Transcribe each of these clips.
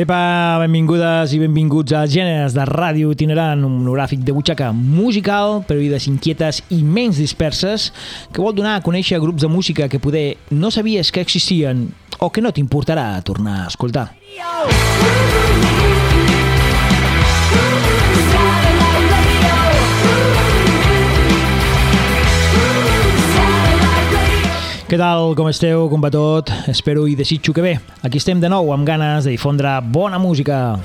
Epa, benvingudes i benvinguts a Gèneres de Ràdio Itinerant, un monogràfic de butxaca musical per oïdes inquietes i menys disperses que vol donar a conèixer grups de música que poder no sabies que existien o que no t'importarà tornar a escoltar. Què tal, com esteu, com va tot? Espero i desitjo que bé. Aquí estem de nou amb ganes de difondre bona música.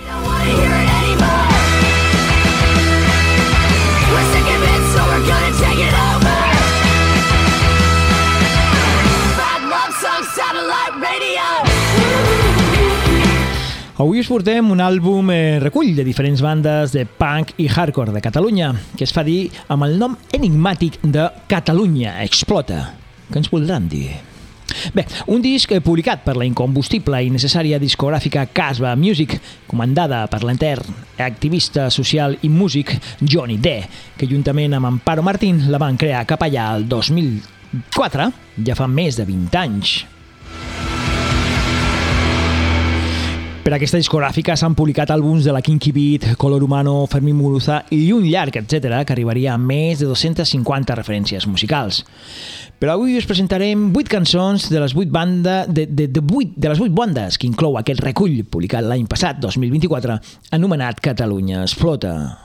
Avui us portem un àlbum eh, recull de diferents bandes de punk i hardcore de Catalunya, que es fa dir amb el nom enigmàtic de Catalunya Explota. Què ens voldran dir? Bé, un disc publicat per la incombustible i necessària discogràfica Casba Music, comandada per l'entern activista social i músic Johnny D, que juntament amb Amparo Martín la van crear cap allà el 2004, ja fa més de 20 anys. Per aquesta discogràfica s'han publicat àlbums de la Kinky Beat, Color Humano, Fermín Muruza i un llarg, etc que arribaria a més de 250 referències musicals. Però avui us presentarem 8 cançons de les 8 banda, de, de, de, 8, de les 8 bandes que inclou aquest recull publicat l'any passat, 2024, anomenat Catalunya Explota.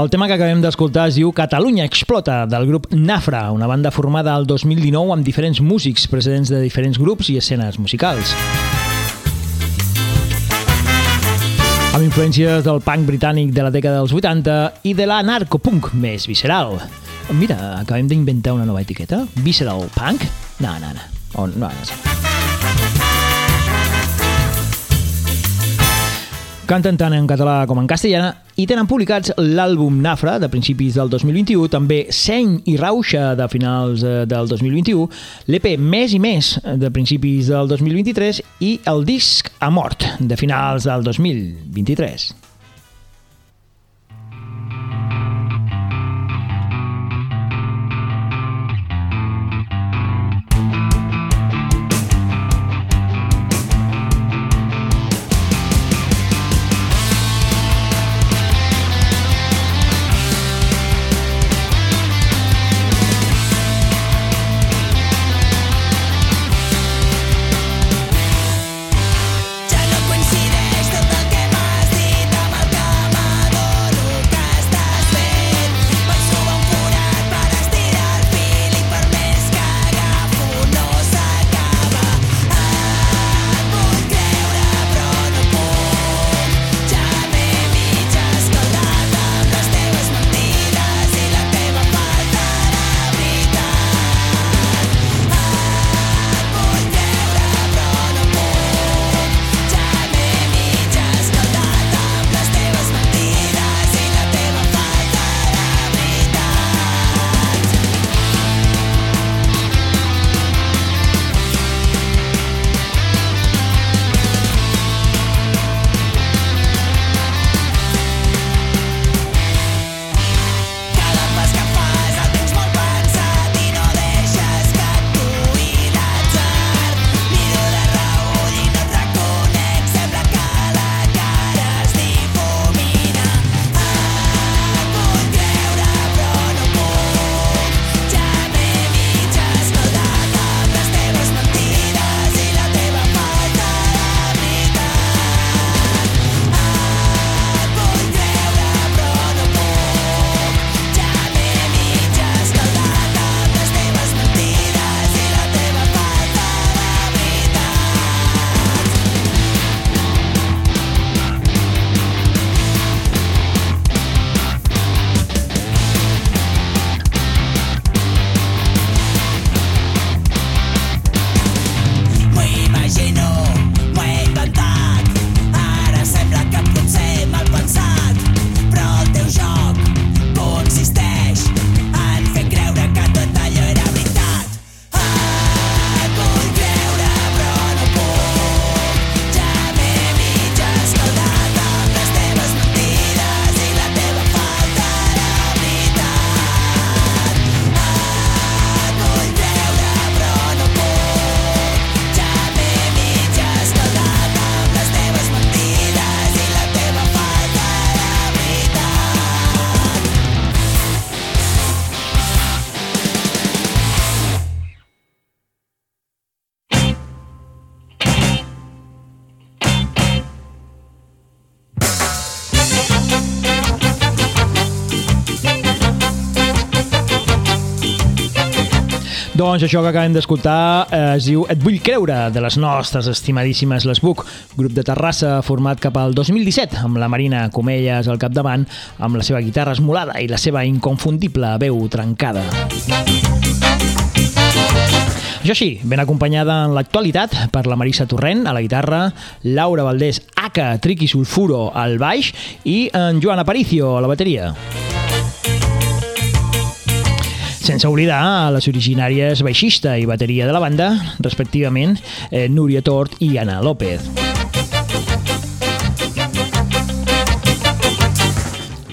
El tema que acabem d'escoltar es diu Catalunya Explota, del grup Nafra, una banda formada al 2019 amb diferents músics procedents de diferents grups i escenes musicals. Amb influències del punk britànic de la dècada dels 80 i de la narcopunk més visceral. Mira, acabem d'inventar una nova etiqueta. Visceral punk? No, no, no. Oh, no, no. Canten tant en català com en castellà i tenen publicats l'àlbum Nafra de principis del 2021, també Seny i Rauxa de finals eh, del 2021, l'EP Més i Més de principis del 2023 i el disc A Mort de finals del 2023. Doncs això que acabem d'escoltar eh, es diu Et vull creure, de les nostres estimadíssimes Les Buc, grup de Terrassa format cap al 2017, amb la Marina Comelles al capdavant, amb la seva guitarra esmolada i la seva inconfundible veu trencada. Això sí, ben acompanyada en l'actualitat per la Marisa Torrent a la guitarra, Laura Valdés, Aka, Triqui Sulfuro al baix i en Joan Aparicio a la bateria. Sense oblidar les originàries baixista i bateria de la banda, respectivament eh, Núria Tort i Ana López.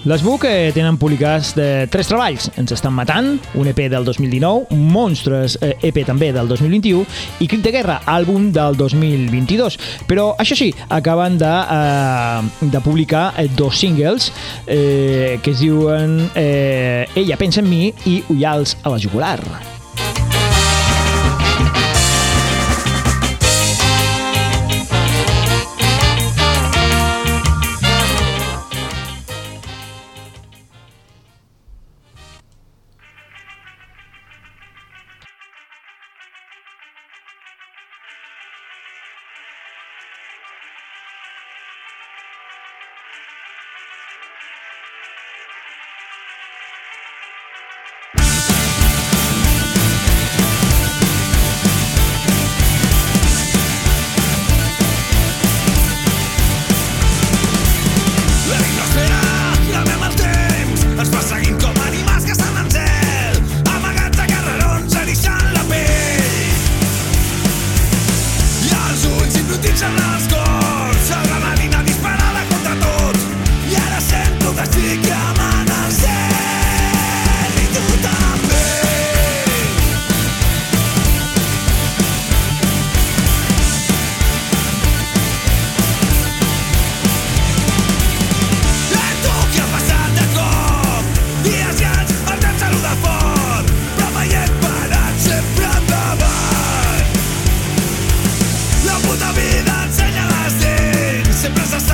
Les Book eh, tenen publicats de tres treballs. Ens estan matant, un EP del 2019, Monstres, eh, EP també del 2021, i Crit de Guerra, àlbum del 2022. Però, això sí, acaben de, eh, de publicar eh, dos singles eh, que es diuen eh, Ella pensa en mi i Ullals a la jugular. empresas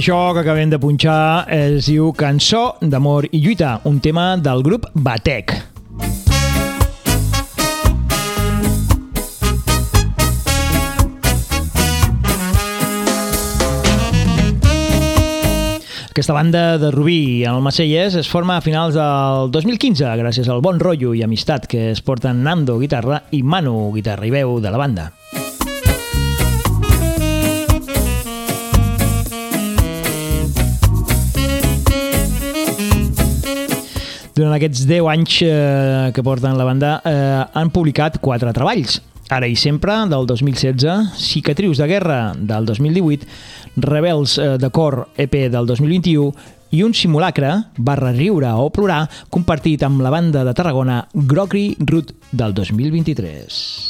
això que acabem de punxar es diu Cançó d'amor i lluita, un tema del grup Batec. Aquesta banda de Rubí en el Macelles es forma a finals del 2015 gràcies al bon rotllo i amistat que es porten Nando, guitarra, i Manu, guitarra i veu de la banda. Durant aquests 10 anys eh, que porten la banda eh, han publicat quatre treballs. Ara i sempre, del 2016, Cicatrius de guerra, del 2018, Rebels eh, de cor, EP del 2021, i un simulacre, barra riure o plorar, compartit amb la banda de Tarragona Grogri Root del 2023.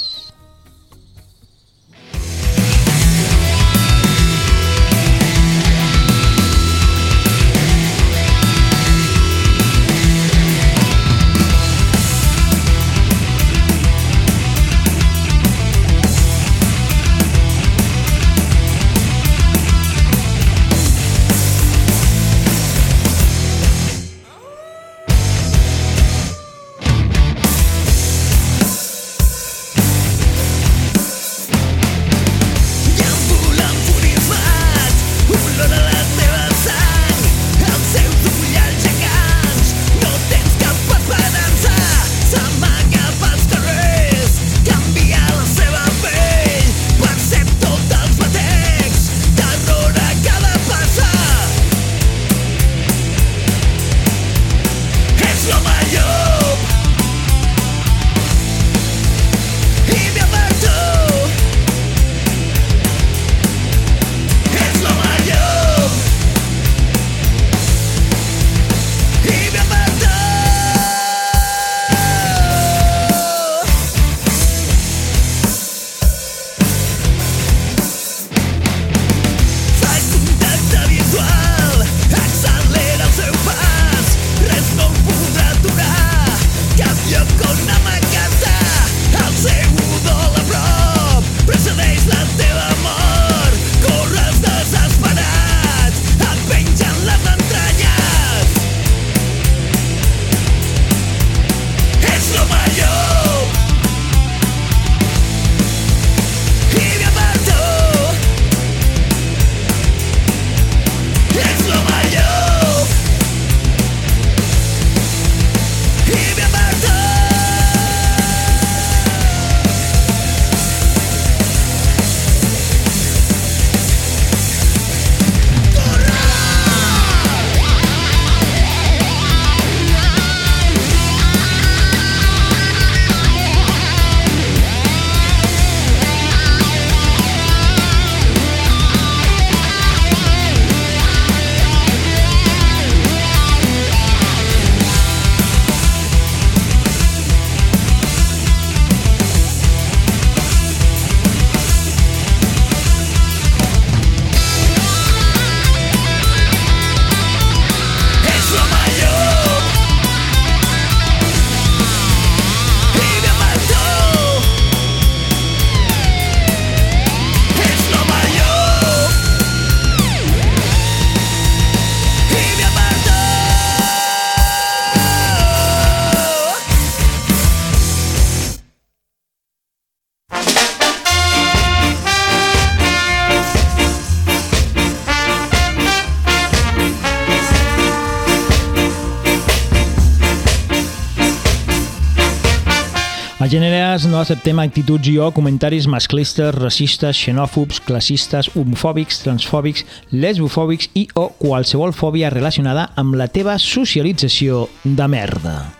A Gèneres no acceptem actituds i o comentaris masclistes, racistes, xenòfobs, classistes, homofòbics, transfòbics, lesbofòbics i o qualsevol fòbia relacionada amb la teva socialització de merda.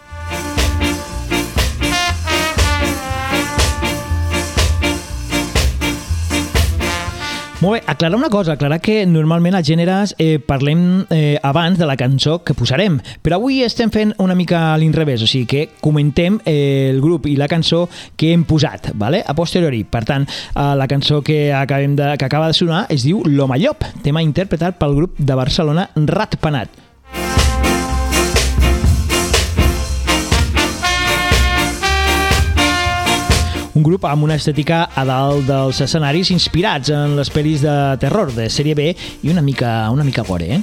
Molt bé, aclarar una cosa, aclarar que normalment a gèneres eh, parlem eh, abans de la cançó que posarem, però avui estem fent una mica a l'inrevés, o sigui que comentem eh, el grup i la cançó que hem posat, vale? a posteriori. Per tant, eh, la cançó que, acabem de, que acaba de sonar es diu L'Home Llop, tema interpretat pel grup de Barcelona Ratpenat. un grup amb una estètica a dalt dels escenaris inspirats en les pel·lis de terror de sèrie B i una mica, una mica gore, eh?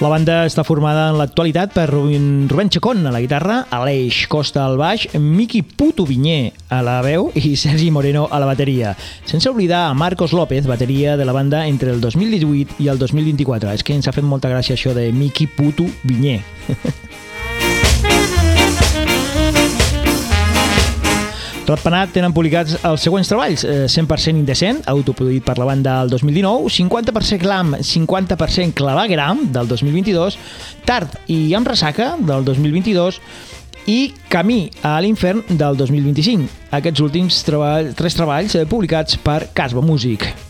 La banda està formada en l'actualitat per Rubén, Rubén Chacón a la guitarra, Aleix Costa al baix, Miqui Puto Vinyer a la veu i Sergi Moreno a la bateria. Sense oblidar a Marcos López, bateria de la banda entre el 2018 i el 2024. És que ens ha fet molta gràcia això de Miqui Puto Vinyer. Prat tenen publicats els següents treballs. Eh, 100% indecent, autoproduït per la banda el 2019, 50% clam, 50% clavagram, del 2022, Tard i amb ressaca, del 2022, i Camí a l'infern del 2025. Aquests últims treball, tres treballs eh, publicats per Casba Music.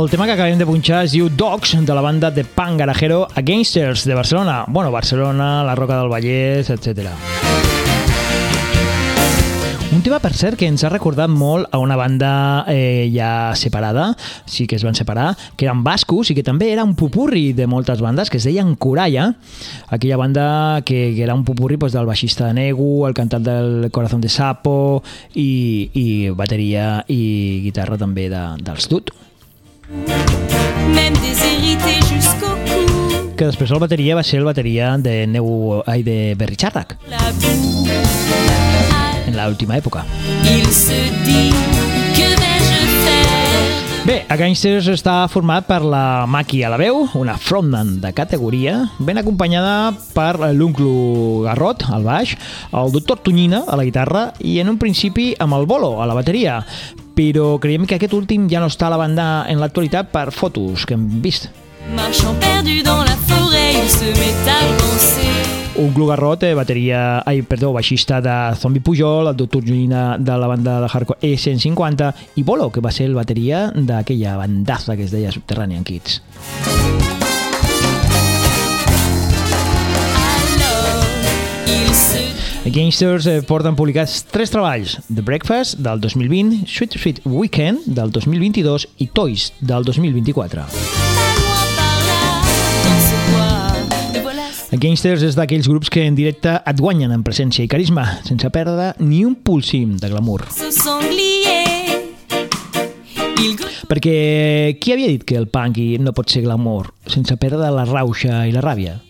El tema que acabem de punxar es diu Dogs, de la banda de punk garajero a Gangsters de Barcelona. Bueno, Barcelona, la Roca del Vallès, etc. Un tema, per cert, que ens ha recordat molt a una banda eh, ja separada, sí que es van separar, que eren bascos i que també era un pupurri de moltes bandes, que es deien Coralla, aquella banda que, que era un pupurri doncs, del baixista de Negu, el cantant del Corazón de Sapo i, i bateria i guitarra també de, dels Dut. Que després el bateria va ser el bateria de Negu, ai, de Berry Charrac, en l'última època. Il se dit que Bé, a Gangsters està format per la Maki a la veu, una frontman de categoria, ben acompanyada per l'Unclo Garrot, al baix, el doctor Tonyina, a la guitarra, i en un principi amb el Bolo, a la bateria. Però creiem que aquest últim ja no està a la banda en l'actualitat per fotos que hem vist. Marchant perdu dans la forêt, il se met à. Un Garrot, eh, bateria, ai, perdó, baixista de Zombie Pujol, el doctor Junina de la banda de hardcore E150 i Bolo, que va ser el bateria d'aquella bandaza que es deia Subterranean Kids. Gangsters eh, porten publicats tres treballs, The Breakfast del 2020, Sweet Sweet Weekend del 2022 i Toys del 2024. pas loin par là, dans ce bois. Et voilà, Gangsters és d'aquells grups que en directe et guanyen en presència i carisma, sense perdre ni un pulsim de glamour. Perquè qui havia dit que el punk no pot ser glamour sense perdre la rauxa i la ràbia?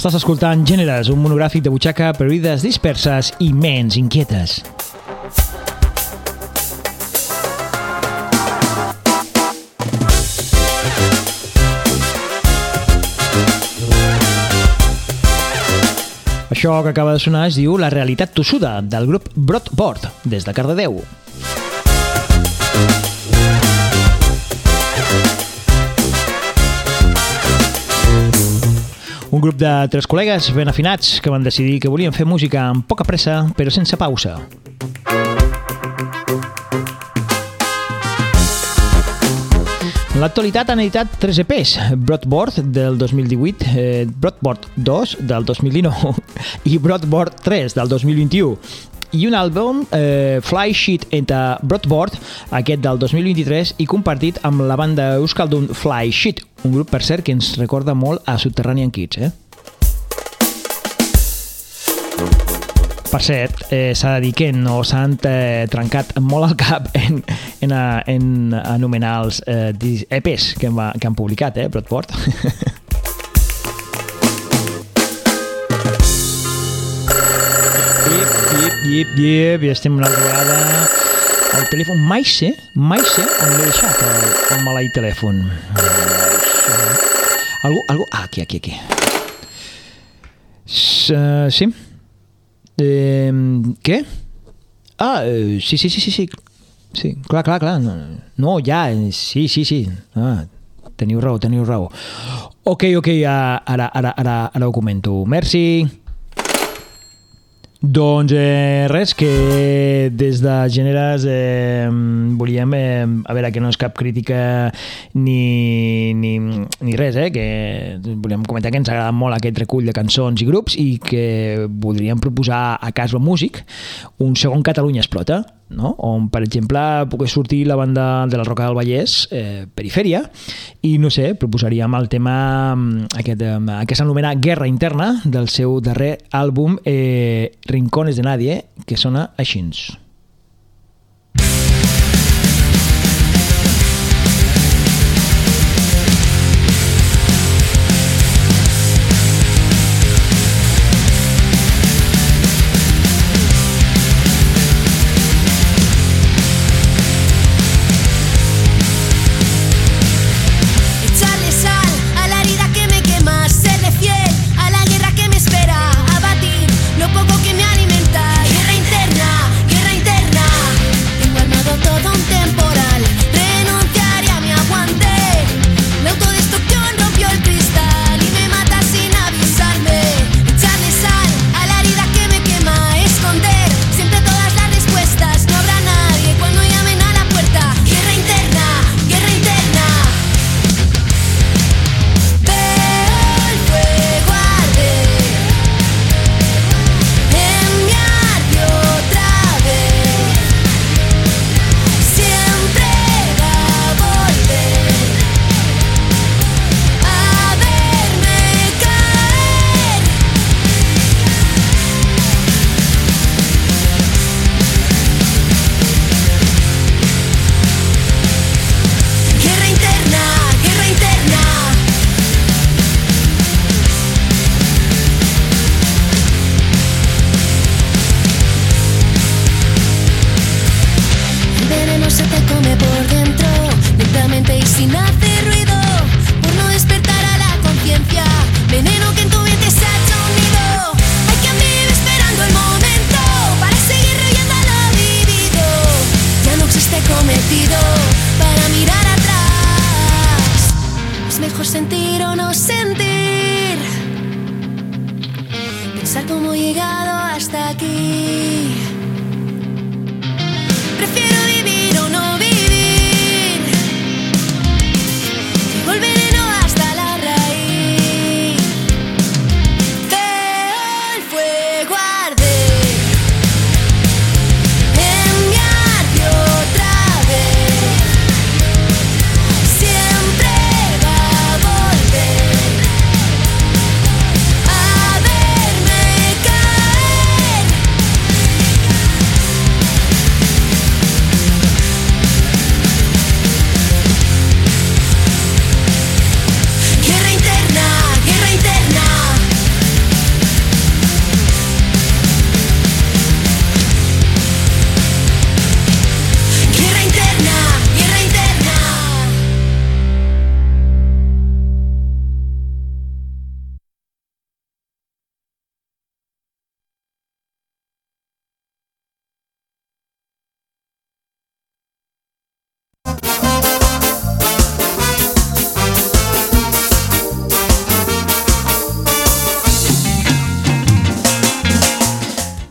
Estàs escoltant Gèneres, un monogràfic de butxaca per oïdes disperses i ments inquietes. Això que acaba de sonar es diu La realitat tossuda, del grup Broadboard, des de Cardedeu. Un grup de tres col·legues ben afinats que van decidir que volien fer música amb poca pressa però sense pausa. L'actualitat han editat tres EPs, Broadboard del 2018, eh, Broadboard 2 del 2019 i Broadboard 3 del 2021. I un àlbum, eh, Fly Sheet entre Broadboard, aquest del 2023, i compartit amb la banda euskaldun Fly Sheet, un grup, per cert, que ens recorda molt a Subterranean Kids, eh? Per cert, eh, s'ha de dir que no s'han eh, trencat molt el cap en, en, en anomenar els eh, EPs que, han que han publicat, eh, Broadboard. Yip, yip, i estem una altra vegada al telèfon. Mai sé, mai sé on l'he deixat, el, el maleït telèfon. Algú, algú... Ah, aquí, aquí, aquí. S, uh, sí? Eh, què? Ah, eh, sí, sí, sí, sí, sí. Sí, clar, clar, clar. No, no ja, eh, sí, sí, sí. Ah, teniu raó, teniu raó. Ok, ok, ara, ara, ara, ara ho comento. Merci. Doncs eh, res, que des de Gèneres eh, volíem, eh, a veure, que no és cap crítica ni, ni, ni res, eh, que volíem comentar que ens agrada molt aquest recull de cançons i grups i que voldríem proposar a Caslo Músic un segon Catalunya Explota, no? on, per exemple, pogués sortir la banda de la Roca del Vallès, eh, Perifèria, i, no sé, proposaríem el tema mm, aquest, eh, que s'anomena Guerra Interna, del seu darrer àlbum eh, Rincones de Nadie, que sona així.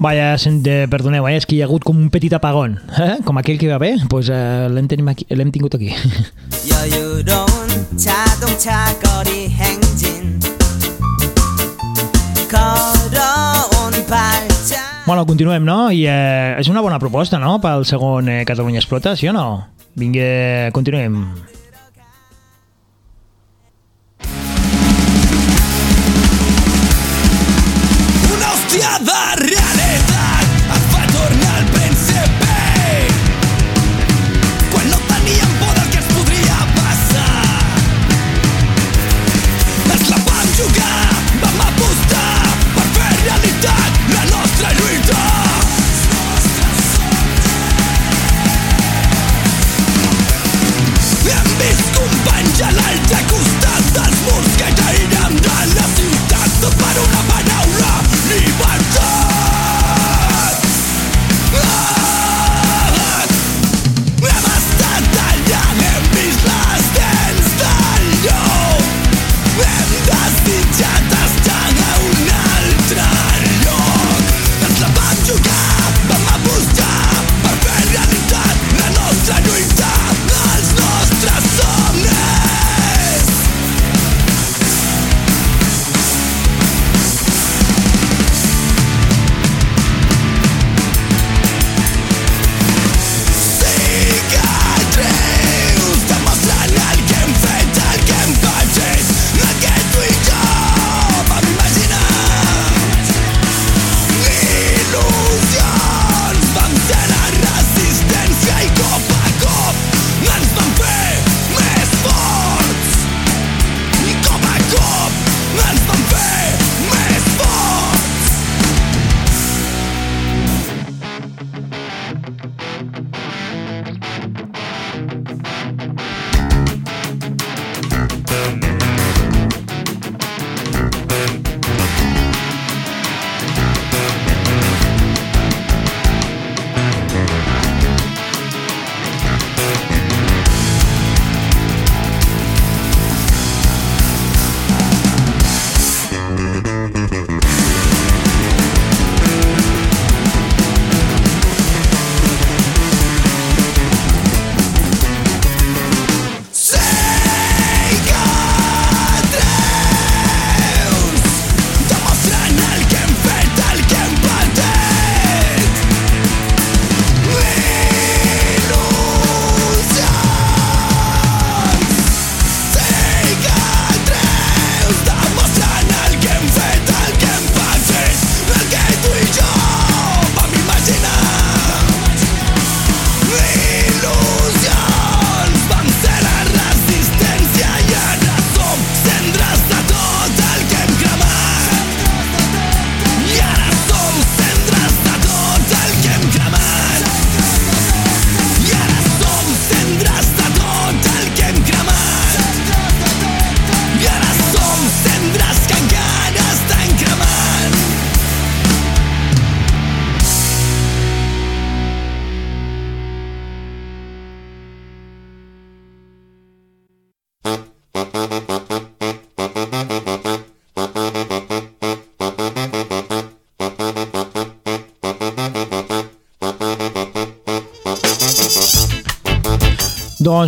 Vaja, sen- eh, perdoneu, eh? és que hi ha hagut com un petit apagón, eh? com aquell que va bé, doncs eh, l'hem tenim aquí- l'hem tingut aquí. 여유로운 자동차 거리 행진 걸어온 발자 Bueno, continuem, no? I eh, és una bona proposta, no?, pel segon eh, Catalunya Explota, sí o no? Vinga, continuem.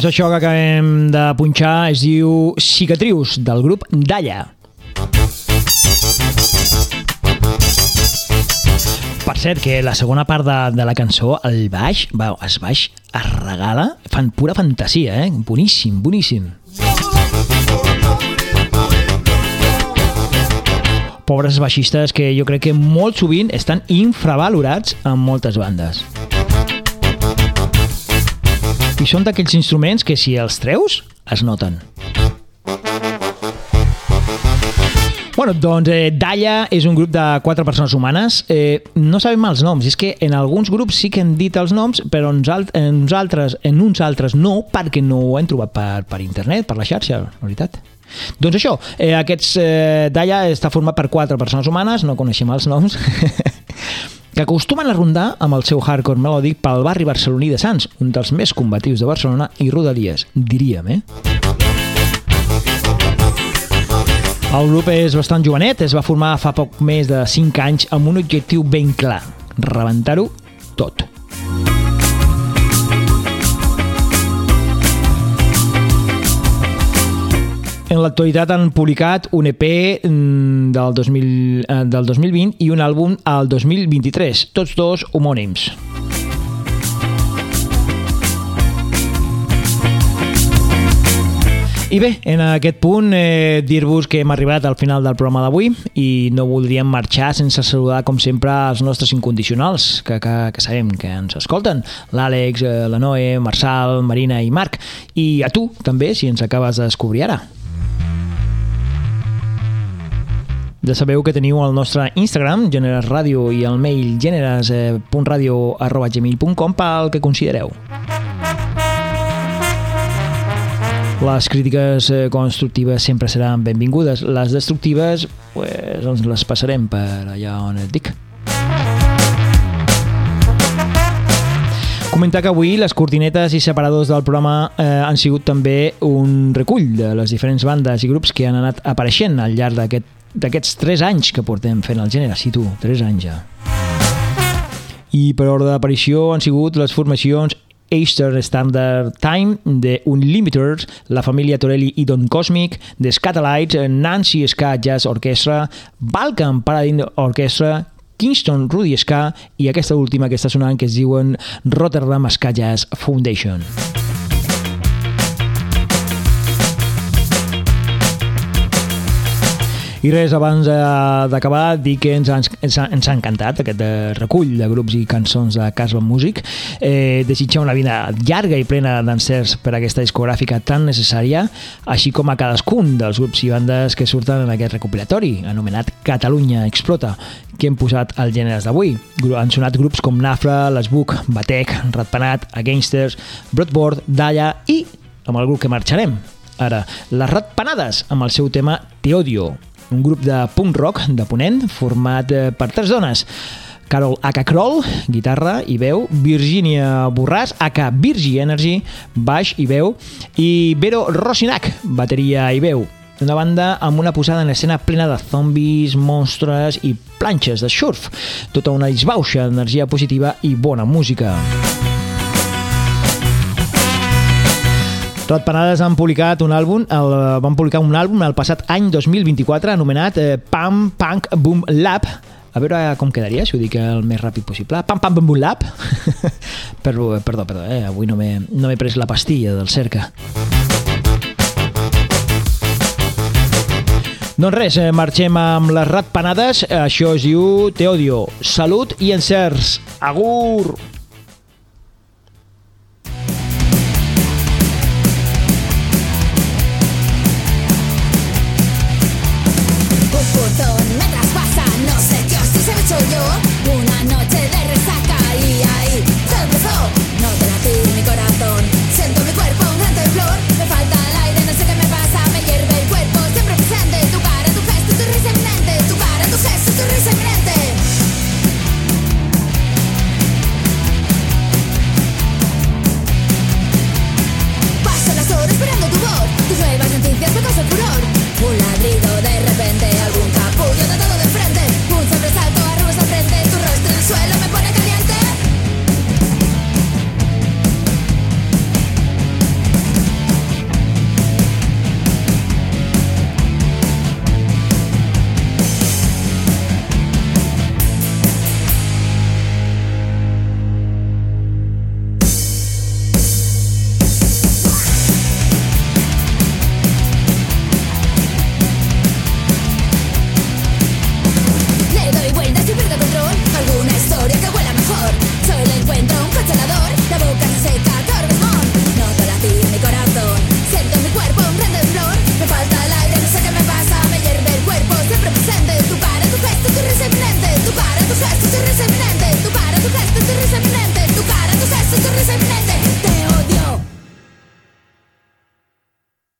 Doncs això que acabem de punxar es diu Cicatrius, del grup Dalla. Per cert, que la segona part de, de la cançó, el baix, va, es baix es regala, fan pura fantasia, eh? Boníssim, boníssim. Pobres baixistes que jo crec que molt sovint estan infravalorats en moltes bandes. I són d'aquells instruments que si els treus, es noten. Bueno, doncs eh, Dalla és un grup de quatre persones humanes. Eh, no sabem els noms, és que en alguns grups sí que hem dit els noms, però en, alt, en, uns altres, en uns altres no, perquè no ho hem trobat per, per internet, per la xarxa, la veritat. Doncs això, eh, aquests eh, Dalla està format per quatre persones humanes, no coneixem els noms, que acostumen a rondar amb el seu hardcore melòdic pel barri barceloní de Sants, un dels més combatius de Barcelona i Rodalies, diríem, eh? El grup és bastant jovenet, es va formar fa poc més de 5 anys amb un objectiu ben clar, rebentar-ho tot. En l'actualitat han publicat un EP mm, del, 2000, eh, del 2020 i un àlbum al 2023, tots dos homònims. I bé, en aquest punt eh, dir-vos que hem arribat al final del programa d'avui i no voldríem marxar sense saludar com sempre els nostres incondicionals que, que, que sabem que ens escolten. l'Àlex, eh, la Noé, Marçal, Marina i Marc. I a tu també si ens acabes de descobrir ara Ja sabeu que teniu el nostre Instagram, Generes Ràdio, i el mail generes.radio.gmail.com pel que considereu. Les crítiques eh, constructives sempre seran benvingudes. Les destructives, pues, ens les passarem per allà on et dic. Comentar que avui les cortinetes i separadors del programa eh, han sigut també un recull de les diferents bandes i grups que han anat apareixent al llarg d'aquest d'aquests 3 anys que portem fent el gènere, sí tu, 3 anys ja. I per ordre d'aparició han sigut les formacions Eastern Standard Time, de Unlimiters, la família Torelli i Don Cosmic, The Scatolites, Nancy Ska Jazz Orchestra, Balkan Paradigm Orchestra, Kingston Rudy Ska i aquesta última que està sonant que es diuen Rotterdam Ska Jazz Foundation. I res, abans eh, d'acabar, dir que ens ens, ha, ens ha encantat aquest eh, recull de grups i cançons de Casban Music. Eh, desitjar una vida llarga i plena d'encerts per a aquesta discogràfica tan necessària, així com a cadascun dels grups i bandes que surten en aquest recopilatori, anomenat Catalunya Explota, que hem posat al gèneres d'avui. Han sonat grups com Nafra, Lesbuc, Batec, Ratpenat, Againsters, Broadboard, Dalla i amb el grup que marxarem. Ara, les Ratpenades, amb el seu tema Te odio, un grup de punk rock de Ponent format eh, per tres dones. Carol Aka Kroll, guitarra i veu, Virginia Borràs, Aka Virgi Energy, baix i veu, i Vero Rosinac, bateria i veu. Una banda amb una posada en escena plena de zombis, monstres i planxes de surf. Tota una disbauxa d'energia positiva i bona música. Ratpenades han publicat un àlbum, el, van publicar un àlbum el passat any 2024 anomenat eh, Pam Punk Boom Lab. A veure com quedaria, si ho dic el més ràpid possible. Pam Pam Boom Boom Lab. perdó, perdó, perdó, eh? avui no m'he no pres la pastilla del cerca. Doncs res, eh, marxem amb les ratpenades. Això es diu Te odio. Salut i encerts. Agur!